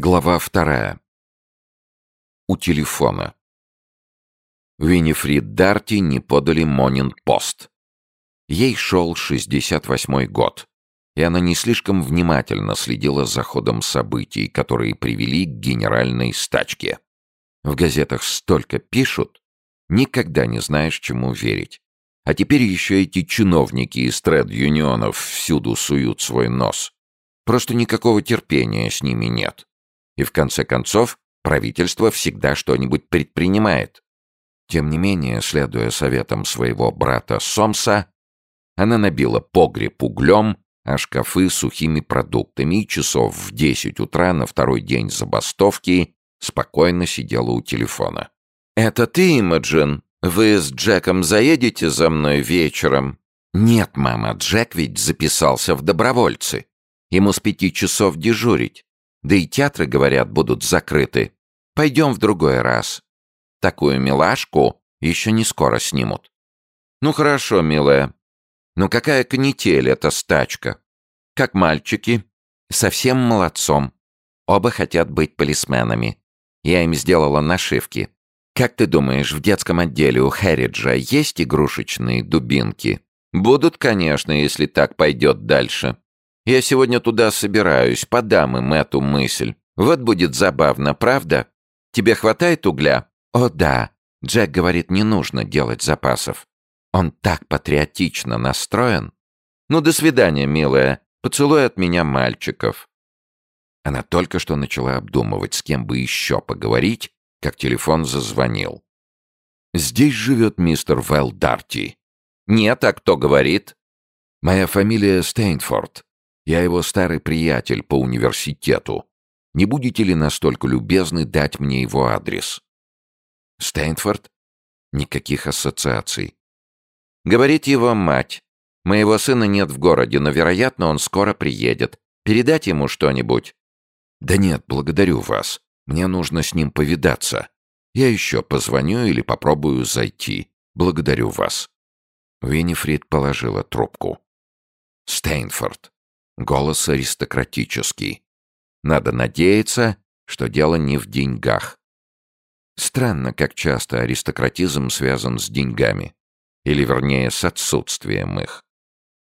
Глава вторая. У телефона. Винифрид Дарти не подали Монин-Пост. Ей шел 68-й год, и она не слишком внимательно следила за ходом событий, которые привели к генеральной стачке. В газетах столько пишут, никогда не знаешь, чему верить. А теперь еще эти чиновники из тред-юнионов всюду суют свой нос. Просто никакого терпения с ними нет. И в конце концов, правительство всегда что-нибудь предпринимает. Тем не менее, следуя советам своего брата Сомса, она набила погреб углем, а шкафы сухими продуктами и часов в десять утра на второй день забастовки спокойно сидела у телефона. «Это ты, Имаджин? Вы с Джеком заедете за мной вечером?» «Нет, мама, Джек ведь записался в добровольцы. Ему с пяти часов дежурить. Да и театры, говорят, будут закрыты. Пойдем в другой раз. Такую милашку еще не скоро снимут. Ну хорошо, милая. Но какая канитель эта стачка? Как мальчики? Совсем молодцом. Оба хотят быть полисменами. Я им сделала нашивки. Как ты думаешь, в детском отделе у Хэриджа есть игрушечные дубинки? Будут, конечно, если так пойдет дальше. Я сегодня туда собираюсь, подам им эту мысль. Вот будет забавно, правда? Тебе хватает угля? О, да. Джек говорит, не нужно делать запасов. Он так патриотично настроен. Ну, до свидания, милая. Поцелуй от меня мальчиков. Она только что начала обдумывать, с кем бы еще поговорить, как телефон зазвонил. «Здесь живет мистер Вэл Дарти». «Нет, а кто говорит?» «Моя фамилия Стейнфорд. Я его старый приятель по университету. Не будете ли настолько любезны дать мне его адрес? Стэнфорд? Никаких ассоциаций. Говорит его мать. Моего сына нет в городе, но, вероятно, он скоро приедет. Передать ему что-нибудь? Да нет, благодарю вас. Мне нужно с ним повидаться. Я еще позвоню или попробую зайти. Благодарю вас. Винифрид положила трубку. Стейнфорд. Голос аристократический. Надо надеяться, что дело не в деньгах. Странно, как часто аристократизм связан с деньгами. Или, вернее, с отсутствием их.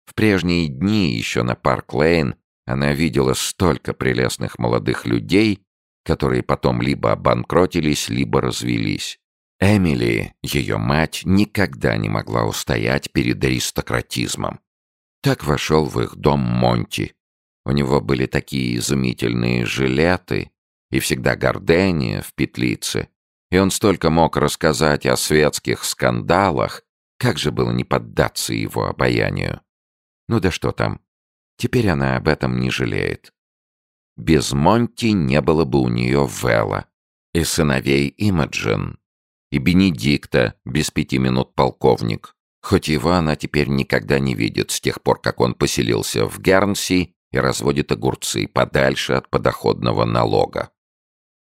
В прежние дни, еще на Парк-Лейн, она видела столько прелестных молодых людей, которые потом либо обанкротились, либо развелись. Эмили, ее мать, никогда не могла устоять перед аристократизмом. Так вошел в их дом Монти. У него были такие изумительные жилеты и всегда гордения в петлице. И он столько мог рассказать о светских скандалах, как же было не поддаться его обаянию. Ну да что там, теперь она об этом не жалеет. Без Монти не было бы у нее Вэлла и сыновей Имаджин, и Бенедикта без пяти минут полковник, Хоть его она теперь никогда не видит с тех пор, как он поселился в Гернси и разводит огурцы подальше от подоходного налога.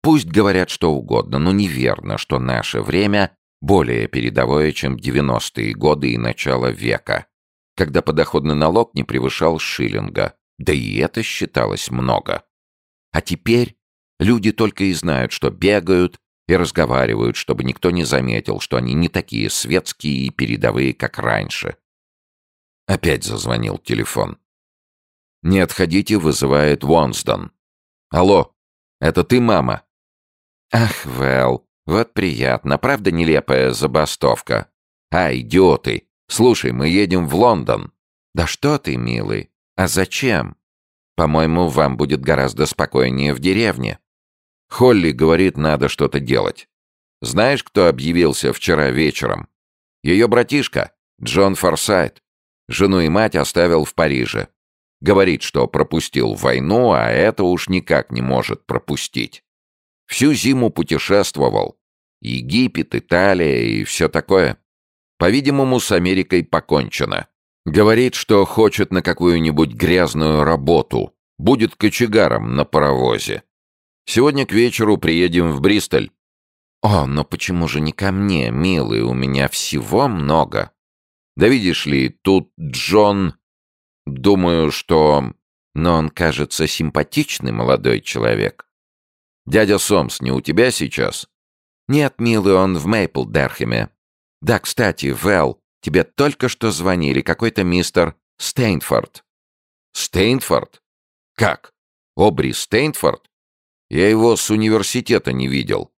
Пусть говорят что угодно, но неверно, что наше время более передовое, чем 90-е годы и начало века, когда подоходный налог не превышал шиллинга, да и это считалось много. А теперь люди только и знают, что бегают, и разговаривают, чтобы никто не заметил, что они не такие светские и передовые, как раньше. Опять зазвонил телефон. «Не отходите», — вызывает Уонсдон. «Алло, это ты, мама?» «Ах, Вэл, вот приятно, правда нелепая забастовка?» «А, идиоты! Слушай, мы едем в Лондон!» «Да что ты, милый, а зачем? По-моему, вам будет гораздо спокойнее в деревне». Холли говорит, надо что-то делать. Знаешь, кто объявился вчера вечером? Ее братишка, Джон Форсайт. Жену и мать оставил в Париже. Говорит, что пропустил войну, а это уж никак не может пропустить. Всю зиму путешествовал. Египет, Италия и все такое. По-видимому, с Америкой покончено. Говорит, что хочет на какую-нибудь грязную работу. Будет кочегаром на паровозе. Сегодня к вечеру приедем в Бристоль». «О, но почему же не ко мне, милый, у меня всего много». «Да видишь ли, тут Джон...» «Думаю, что...» «Но он кажется симпатичный молодой человек». Дядя Сомс не у тебя сейчас?» «Нет, милый, он в Мейплдерхеме. Да, кстати, Вэл, тебе только что звонили какой-то мистер Стейнфорд». «Стейнфорд? Как? Обри Стейнфорд? Я его с университета не видел».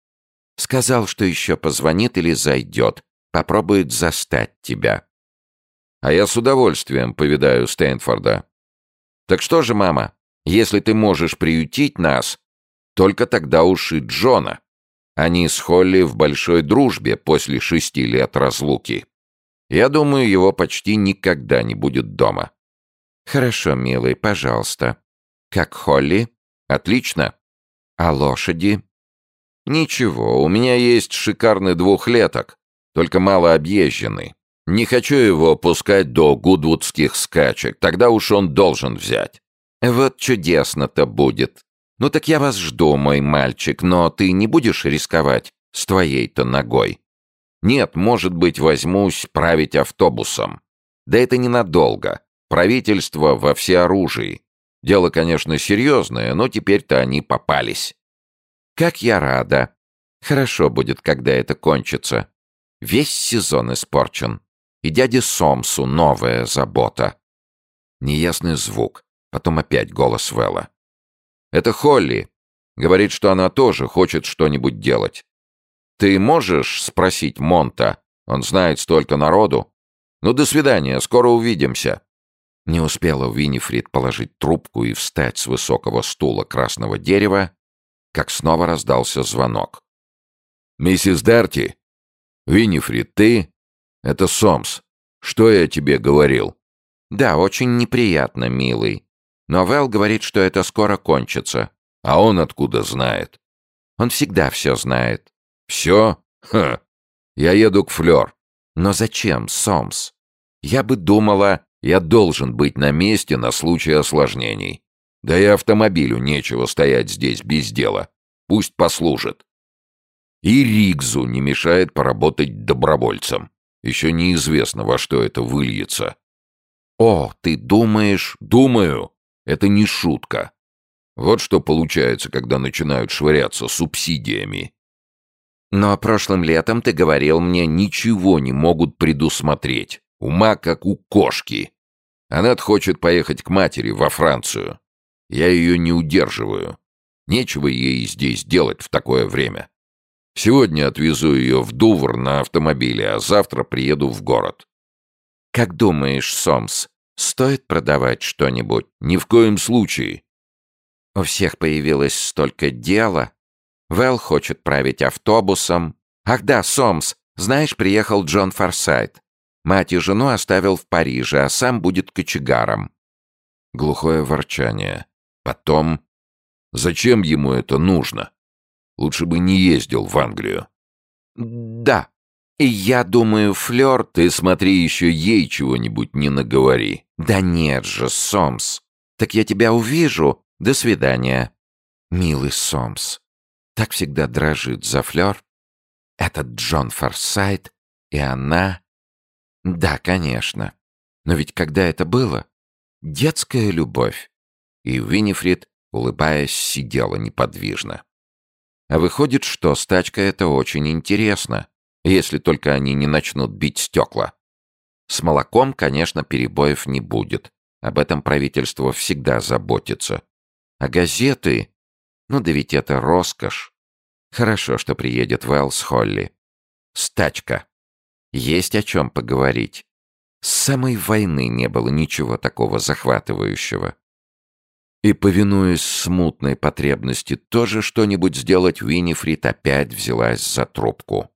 «Сказал, что еще позвонит или зайдет. Попробует застать тебя». «А я с удовольствием повидаю Стейнфорда». «Так что же, мама, если ты можешь приютить нас, только тогда уж и Джона. Они с Холли в большой дружбе после шести лет разлуки. Я думаю, его почти никогда не будет дома. Хорошо, милый, пожалуйста. Как Холли? Отлично. А лошади? Ничего, у меня есть шикарный двухлеток, только мало объезженный. Не хочу его пускать до гудвудских скачек, тогда уж он должен взять. Вот чудесно-то будет. «Ну так я вас жду, мой мальчик, но ты не будешь рисковать с твоей-то ногой?» «Нет, может быть, возьмусь править автобусом. Да это ненадолго. Правительство во всеоружии. Дело, конечно, серьезное, но теперь-то они попались». «Как я рада. Хорошо будет, когда это кончится. Весь сезон испорчен. И дяде Сомсу новая забота». Неясный звук, потом опять голос Вэлла. Это Холли. Говорит, что она тоже хочет что-нибудь делать. Ты можешь спросить Монта? Он знает столько народу. Ну, до свидания, скоро увидимся. Не успела Винифрид положить трубку и встать с высокого стула красного дерева, как снова раздался звонок. «Миссис Дарти? Винифрид, ты? Это Сомс. Что я тебе говорил?» «Да, очень неприятно, милый. Но Вэл говорит, что это скоро кончится. А он откуда знает? Он всегда все знает. Все? Ха. Я еду к Флёр. Но зачем, Сомс? Я бы думала, я должен быть на месте на случай осложнений. Да и автомобилю нечего стоять здесь без дела. Пусть послужит. И Ригзу не мешает поработать добровольцем. Еще неизвестно, во что это выльется. О, ты думаешь? Думаю. Это не шутка. Вот что получается, когда начинают швыряться субсидиями. Но прошлым летом ты говорил мне, ничего не могут предусмотреть. Ума как у кошки. Аннет хочет поехать к матери во Францию. Я ее не удерживаю. Нечего ей здесь делать в такое время. Сегодня отвезу ее в Дувр на автомобиле, а завтра приеду в город. Как думаешь, Сомс, Стоит продавать что-нибудь? Ни в коем случае. У всех появилось столько дела. Вэл хочет править автобусом. Ах да, Сомс, знаешь, приехал Джон Форсайт. Мать и жену оставил в Париже, а сам будет кочегаром. Глухое ворчание. Потом... Зачем ему это нужно? Лучше бы не ездил в Англию. Да, и я думаю, Флёр, ты смотри еще ей чего-нибудь не наговори. Да нет же, Сомс. Так я тебя увижу. До свидания. Милый Сомс. Так всегда дрожит за Флёр. Этот Джон Форсайт и она. Да, конечно. Но ведь когда это было? Детская любовь. И Винифрид, улыбаясь, сидела неподвижно. А выходит, что стачка это очень интересно если только они не начнут бить стекла. С молоком, конечно, перебоев не будет. Об этом правительство всегда заботится. А газеты? Ну да ведь это роскошь. Хорошо, что приедет Вэл с Холли. Стачка. Есть о чем поговорить. С самой войны не было ничего такого захватывающего. И, повинуясь смутной потребности тоже что-нибудь сделать, Винифрид опять взялась за трубку.